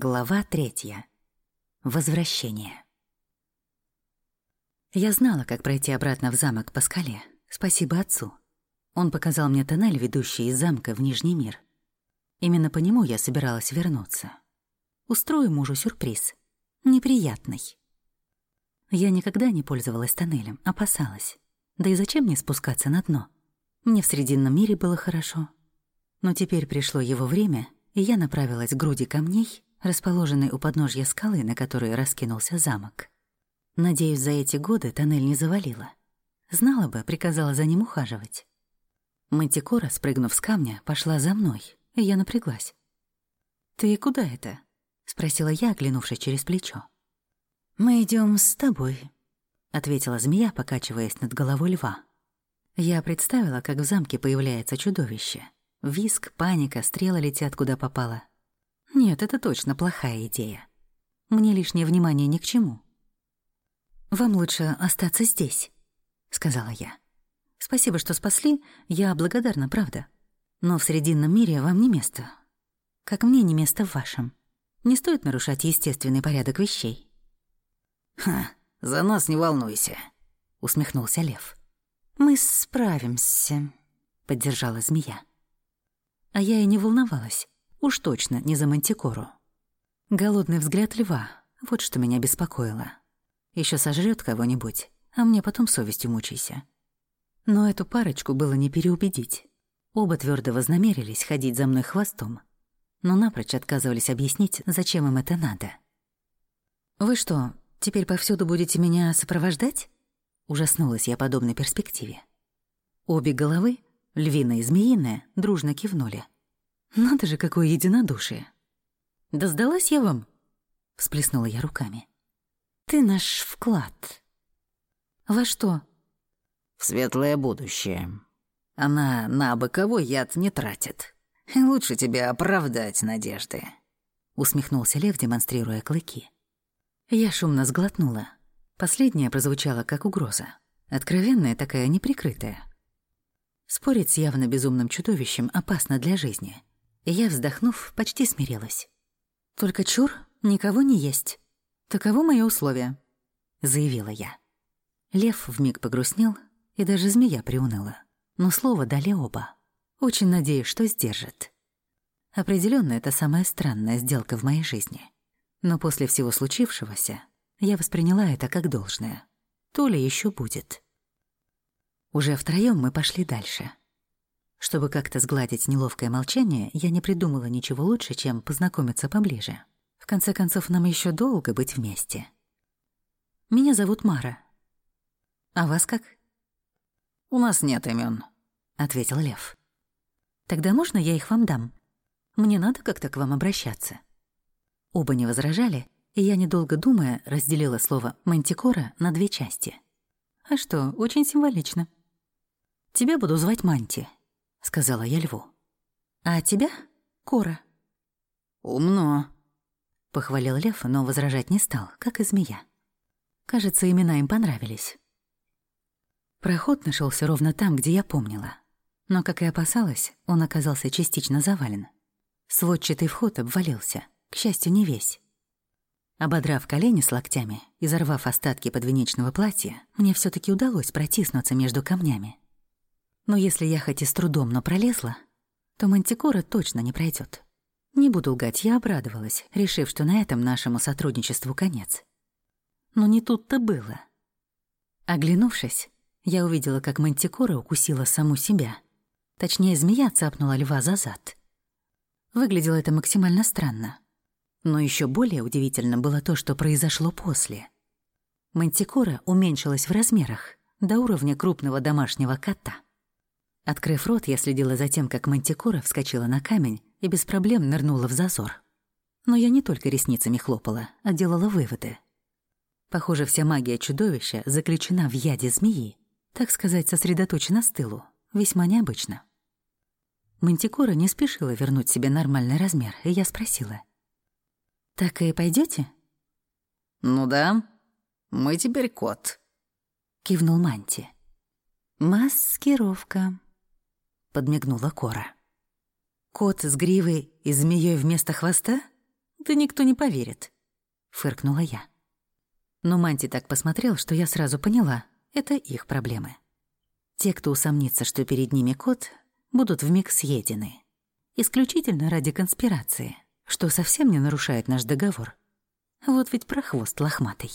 Глава третья. Возвращение. Я знала, как пройти обратно в замок по скале. Спасибо отцу. Он показал мне тоннель, ведущий из замка в Нижний мир. Именно по нему я собиралась вернуться. Устрою мужу сюрприз. Неприятный. Я никогда не пользовалась тоннелем, опасалась. Да и зачем мне спускаться на дно? Мне в Срединном мире было хорошо. Но теперь пришло его время, и я направилась к груди камней, расположенной у подножья скалы, на которой раскинулся замок. Надеюсь, за эти годы тоннель не завалило. Знала бы, приказала за ним ухаживать. Мантикора, спрыгнув с камня, пошла за мной, и я напряглась. «Ты куда это?» — спросила я, оглянувшись через плечо. «Мы идем с тобой», — ответила змея, покачиваясь над головой льва. Я представила, как в замке появляется чудовище. Виск, паника, стрелы летят куда попало. Нет, это точно плохая идея. Мне лишнее внимание ни к чему. «Вам лучше остаться здесь», — сказала я. «Спасибо, что спасли, я благодарна, правда. Но в Срединном мире вам не место. Как мне не место в вашем. Не стоит нарушать естественный порядок вещей». «Ха, за нас не волнуйся», — усмехнулся лев. «Мы справимся», — поддержала змея. А я и не волновалась. Уж точно не за мантикору. Голодный взгляд льва — вот что меня беспокоило. Еще сожрет кого-нибудь, а мне потом совестью мучайся. Но эту парочку было не переубедить. Оба твердо вознамерились ходить за мной хвостом, но напрочь отказывались объяснить, зачем им это надо. «Вы что, теперь повсюду будете меня сопровождать?» Ужаснулась я подобной перспективе. Обе головы, львиная и змеиная, дружно кивнули — надо же, какое единодушие. Да сдалась я вам? Всплеснула я руками. Ты наш вклад. Во что? В светлое будущее. Она на боковой яд не тратит. Лучше тебя оправдать надежды. Усмехнулся лев, демонстрируя клыки. Я шумно сглотнула. Последняя прозвучала как угроза. Откровенная такая, неприкрытая. Спорить с явно безумным чудовищем опасно для жизни и я, вздохнув, почти смирилась. «Только чур, никого не есть. Таково мое условие», — заявила я. Лев вмиг погрустнел, и даже змея приуныла. Но слово дали оба. Очень надеюсь, что сдержит. Определенно, это самая странная сделка в моей жизни. Но после всего случившегося я восприняла это как должное. То ли еще будет. Уже втроем мы пошли дальше — чтобы как-то сгладить неловкое молчание, я не придумала ничего лучше, чем познакомиться поближе. В конце концов, нам еще долго быть вместе. Меня зовут Мара. А вас как? У нас нет имен, ответил Лев. Тогда можно я их вам дам? Мне надо как-то к вам обращаться. Оба не возражали, и я, недолго думая, разделила слово «мантикора» на две части. А что, очень символично. Тебя буду звать Манти, — сказала я льву. «А тебя — Кора». «Умно», — похвалил лев, но возражать не стал, как и змея. Кажется, имена им понравились. Проход нашелся ровно там, где я помнила. Но, как и опасалась, он оказался частично завален. Сводчатый вход обвалился, к счастью, не весь. Ободрав колени с локтями и зарвав остатки подвенечного платья, мне все таки удалось протиснуться между камнями. Но если я хоть и с трудом, но пролезла, то мантикора точно не пройдет. Не буду лгать, я обрадовалась, решив, что на этом нашему сотрудничеству конец. Но не тут-то было. Оглянувшись, я увидела, как мантикора укусила саму себя. Точнее, змея цапнула льва за зад. Выглядело это максимально странно. Но еще более удивительно было то, что произошло после. Мантикора уменьшилась в размерах до уровня крупного домашнего кота — Открыв рот, я следила за тем, как мантикора вскочила на камень и без проблем нырнула в зазор. Но я не только ресницами хлопала, а делала выводы. Похоже, вся магия чудовища заключена в яде змеи, так сказать, сосредоточена с тылу, весьма необычно. Мантикора не спешила вернуть себе нормальный размер, и я спросила. «Так и пойдете? «Ну да, мы теперь кот», — кивнул Манти. «Маскировка», — подмигнула Кора. «Кот с гривой и змеей вместо хвоста? Да никто не поверит», — фыркнула я. Но Манти так посмотрел, что я сразу поняла — это их проблемы. Те, кто усомнится, что перед ними кот, будут вмиг съедены. Исключительно ради конспирации, что совсем не нарушает наш договор. Вот ведь прохвост лохматый.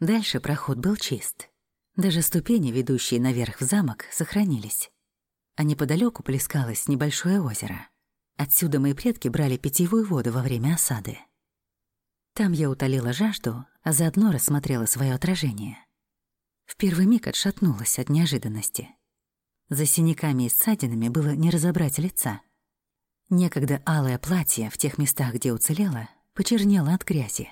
Дальше проход был чист. Даже ступени, ведущие наверх в замок, сохранились. А неподалеку плескалось небольшое озеро. Отсюда мои предки брали питьевую воду во время осады. Там я утолила жажду, а заодно рассмотрела свое отражение. В первый миг отшатнулась от неожиданности. За синяками и ссадинами было не разобрать лица. Некогда алое платье в тех местах, где уцелело, почернело от грязи.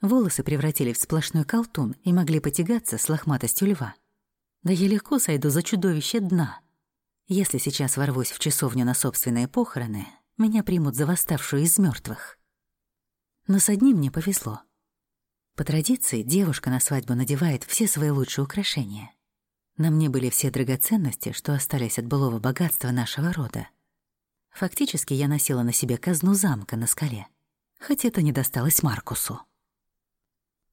Волосы превратили в сплошной колтун и могли потягаться с лохматостью льва. Да я легко сойду за чудовище дна. Если сейчас ворвусь в часовню на собственные похороны, меня примут за восставшую из мертвых. Но с одним мне повезло. По традиции девушка на свадьбу надевает все свои лучшие украшения. На мне были все драгоценности, что остались от былого богатства нашего рода. Фактически я носила на себе казну замка на скале, хоть это не досталось Маркусу.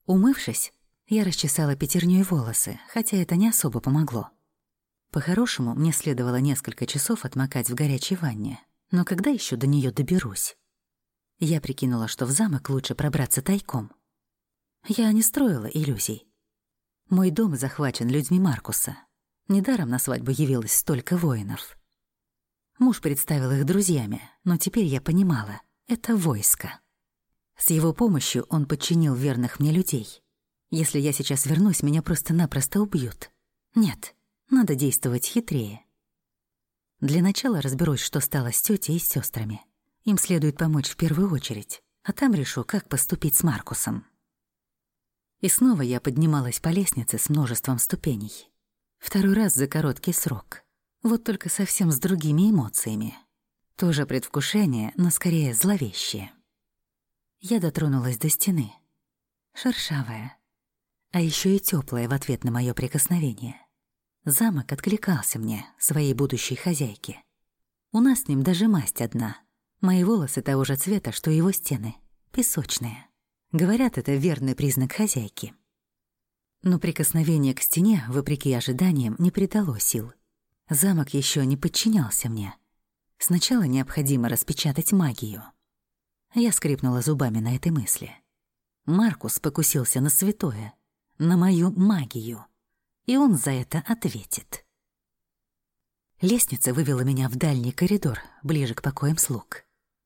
Умывшись, я расчесала пятернёй волосы, хотя это не особо помогло. По-хорошему, мне следовало несколько часов отмокать в горячей ванне, но когда ещё до неё доберусь? Я прикинула, что в замок лучше пробраться тайком. Я не строила иллюзий. Мой дом захвачен людьми Маркуса. Недаром на свадьбу явилось столько воинов. Муж представил их друзьями, но теперь я понимала — это войско. С его помощью он подчинил верных мне людей. Если я сейчас вернусь, меня просто-напросто убьют. Нет, надо действовать хитрее. Для начала разберусь, что стало с тетей и с сестрами. Им следует помочь в первую очередь, а там решу, как поступить с Маркусом. И снова я поднималась по лестнице с множеством ступеней. Второй раз за короткий срок. Вот только совсем с другими эмоциями. Тоже предвкушение, но скорее зловещее. Я дотронулась до стены. Шершавая. А еще и теплая в ответ на мое прикосновение. Замок откликался мне, своей будущей хозяйке. У нас с ним даже масть одна. Мои волосы того же цвета, что и его стены. Песочные. Говорят, это верный признак хозяйки. Но прикосновение к стене, вопреки ожиданиям, не придало сил. Замок еще не подчинялся мне. Сначала необходимо распечатать магию — я скрипнула зубами на этой мысли. Маркус покусился на святое, на мою магию, и он за это ответит. Лестница вывела меня в дальний коридор, ближе к покоям слуг.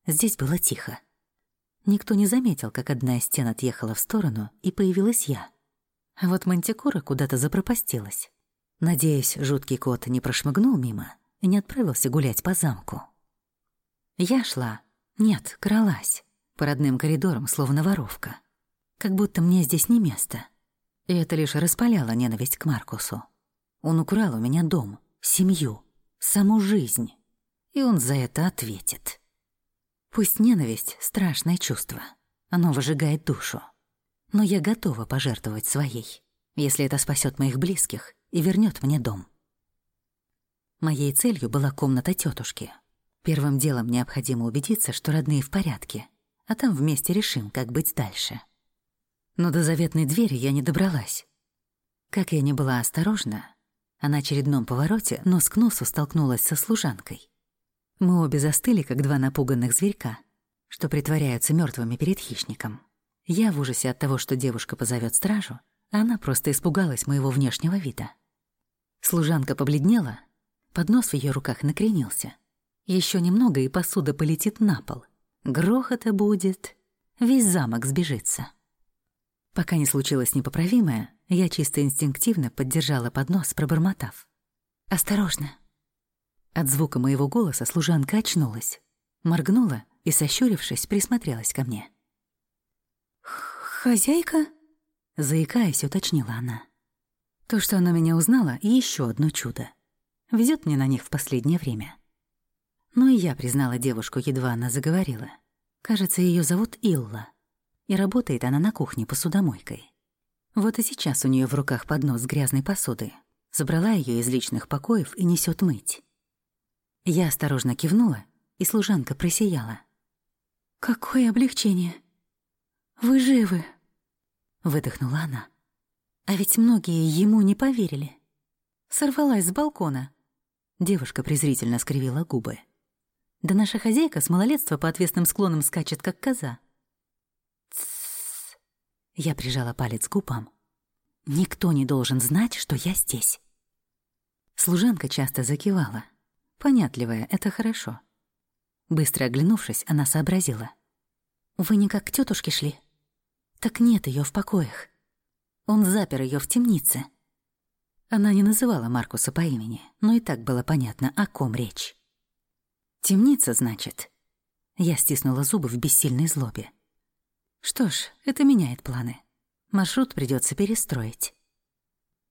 Здесь было тихо. Никто не заметил, как одна из стен отъехала в сторону, и появилась я. А вот мантикора куда-то запропастилась. Надеюсь, жуткий кот не прошмыгнул мимо и не отправился гулять по замку. Я шла, нет, кралась. По родным коридорам, словно воровка. Как будто мне здесь не место. И это лишь распаляло ненависть к Маркусу. Он украл у меня дом, семью, саму жизнь. И он за это ответит. Пусть ненависть — страшное чувство. Оно выжигает душу. Но я готова пожертвовать своей, если это спасет моих близких и вернет мне дом. Моей целью была комната тетушки, Первым делом необходимо убедиться, что родные в порядке, а там вместе решим, как быть дальше. Но до заветной двери я не добралась. Как я не была осторожна, а на очередном повороте нос к носу столкнулась со служанкой. Мы обе застыли, как два напуганных зверька, что притворяются мертвыми перед хищником. Я в ужасе от того, что девушка позовет стражу, а она просто испугалась моего внешнего вида. Служанка побледнела, поднос в ее руках накренился — еще немного, и посуда полетит на пол. Грохота будет. Весь замок сбежится. Пока не случилось непоправимое, я чисто инстинктивно поддержала поднос, пробормотав. «Осторожно!» От звука моего голоса служанка очнулась, моргнула и, сощурившись, присмотрелась ко мне. «Хозяйка?» — заикаясь, уточнила она. То, что она меня узнала, и еще одно чудо. Везет мне на них в последнее время. Но и я признала девушку, едва она заговорила. Кажется, ее зовут Илла. И работает она на кухне посудомойкой. Вот и сейчас у нее в руках поднос с грязной посуды. Забрала ее из личных покоев и несет мыть. Я осторожно кивнула, и служанка просияла. «Какое облегчение! Вы живы!» — выдохнула она. А ведь многие ему не поверили. Сорвалась с балкона. Девушка презрительно скривила губы. Да наша хозяйка с малолетства по отвесным склонам скачет, как коза. Я прижала палец к губам. Никто не должен знать, что я здесь. Служанка часто закивала. Понятливая, это хорошо. Быстро оглянувшись, она сообразила. «Вы не как к тетушке шли?» «Так нет ее в покоях. Он запер ее в темнице». Она не называла Маркуса по имени, но и так было понятно, о ком речь. «Темница, значит?» Я стиснула зубы в бессильной злобе. «Что ж, это меняет планы. Маршрут придется перестроить».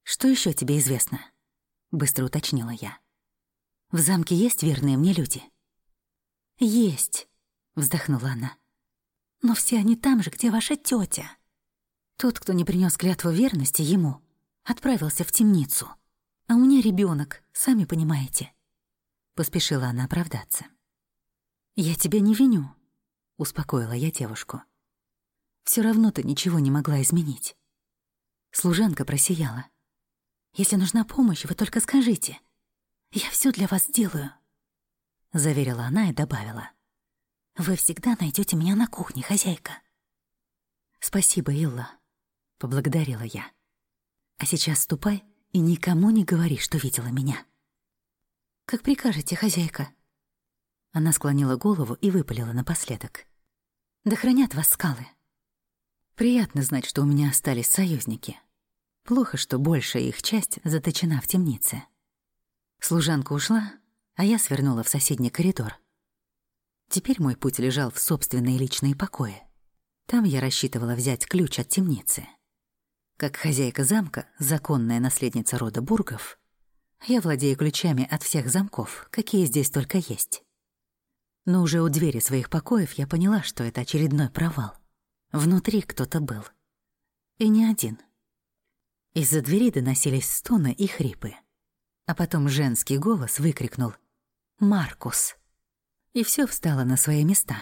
«Что еще тебе известно?» — быстро уточнила я. «В замке есть верные мне люди?» «Есть», — вздохнула она. «Но все они там же, где ваша тетя. Тот, кто не принес клятву верности ему, отправился в темницу. А у меня ребенок, сами понимаете». Поспешила она оправдаться. «Я тебя не виню», — успокоила я девушку. Все равно ты ничего не могла изменить». Служанка просияла. «Если нужна помощь, вы только скажите. Я все для вас сделаю». — заверила она и добавила. «Вы всегда найдете меня на кухне, хозяйка». «Спасибо, Илла», — поблагодарила я. «А сейчас ступай и никому не говори, что видела меня». «Как прикажете, хозяйка». Она склонила голову и выпалила напоследок. «Да хранят вас скалы». Приятно знать, что у меня остались союзники. Плохо, что большая их часть заточена в темнице. Служанка ушла, а я свернула в соседний коридор. Теперь мой путь лежал в собственные личные покои. Там я рассчитывала взять ключ от темницы. Как хозяйка замка, законная наследница рода Бургов, я владею ключами от всех замков, какие здесь только есть. Но уже у двери своих покоев я поняла, что это очередной провал. Внутри кто-то был. И не один. Из-за двери доносились стоны и хрипы. А потом женский голос выкрикнул Маркус. И все встало на свои места.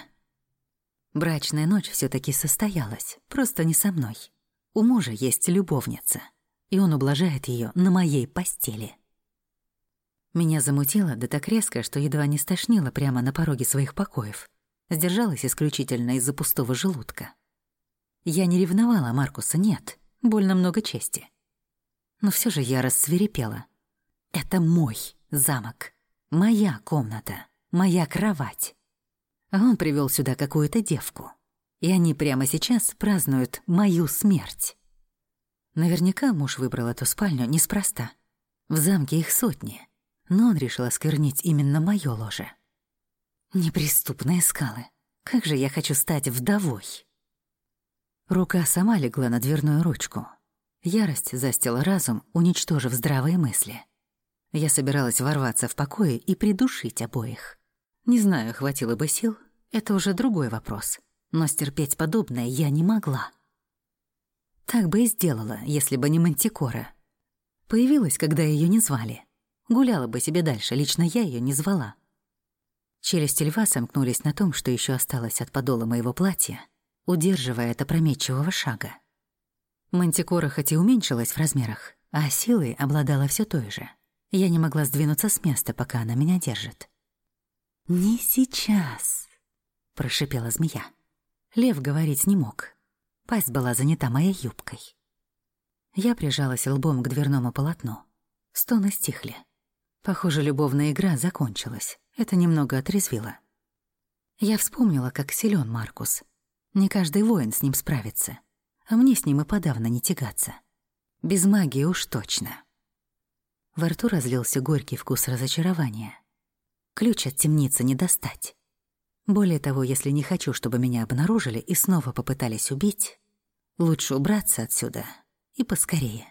Брачная ночь все таки состоялась, просто не со мной. У мужа есть любовница, и он ублажает ее на моей постели. Меня замутило да так резко, что едва не стошнило прямо на пороге своих покоев. Сдержалась исключительно из-за пустого желудка. Я не ревновала Маркуса, нет, больно много чести. Но все же я рассверепела. Это мой замок. Моя комната, моя кровать. А он привел сюда какую-то девку. И они прямо сейчас празднуют мою смерть. Наверняка муж выбрал эту спальню неспроста. В замке их сотни, но он решил осквернить именно моё ложе. Неприступные скалы. Как же я хочу стать вдовой. Рука сама легла на дверную ручку. Ярость застила разум, уничтожив здравые мысли. Я собиралась ворваться в покои и придушить обоих. Не знаю, хватило бы сил, это уже другой вопрос. Но стерпеть подобное я не могла. Так бы и сделала, если бы не Мантикора. Появилась, когда ее не звали. Гуляла бы себе дальше, лично я ее не звала. Челюсти льва сомкнулись на том, что еще осталось от подола моего платья, удерживая от опрометчивого шага. Мантикора хоть и уменьшилась в размерах, а силой обладала все той же. Я не могла сдвинуться с места, пока она меня держит. «Не сейчас», — прошипела змея. Лев говорить не мог. Пасть была занята моей юбкой. Я прижалась лбом к дверному полотну. Стоны стихли. Похоже, любовная игра закончилась. Это немного отрезвило. Я вспомнила, как силен Маркус. Не каждый воин с ним справится. А мне с ним и подавно не тягаться. Без магии уж точно. Во рту разлился горький вкус разочарования. Ключ от темницы не достать. Более того, если не хочу, чтобы меня обнаружили и снова попытались убить, лучше убраться отсюда и поскорее.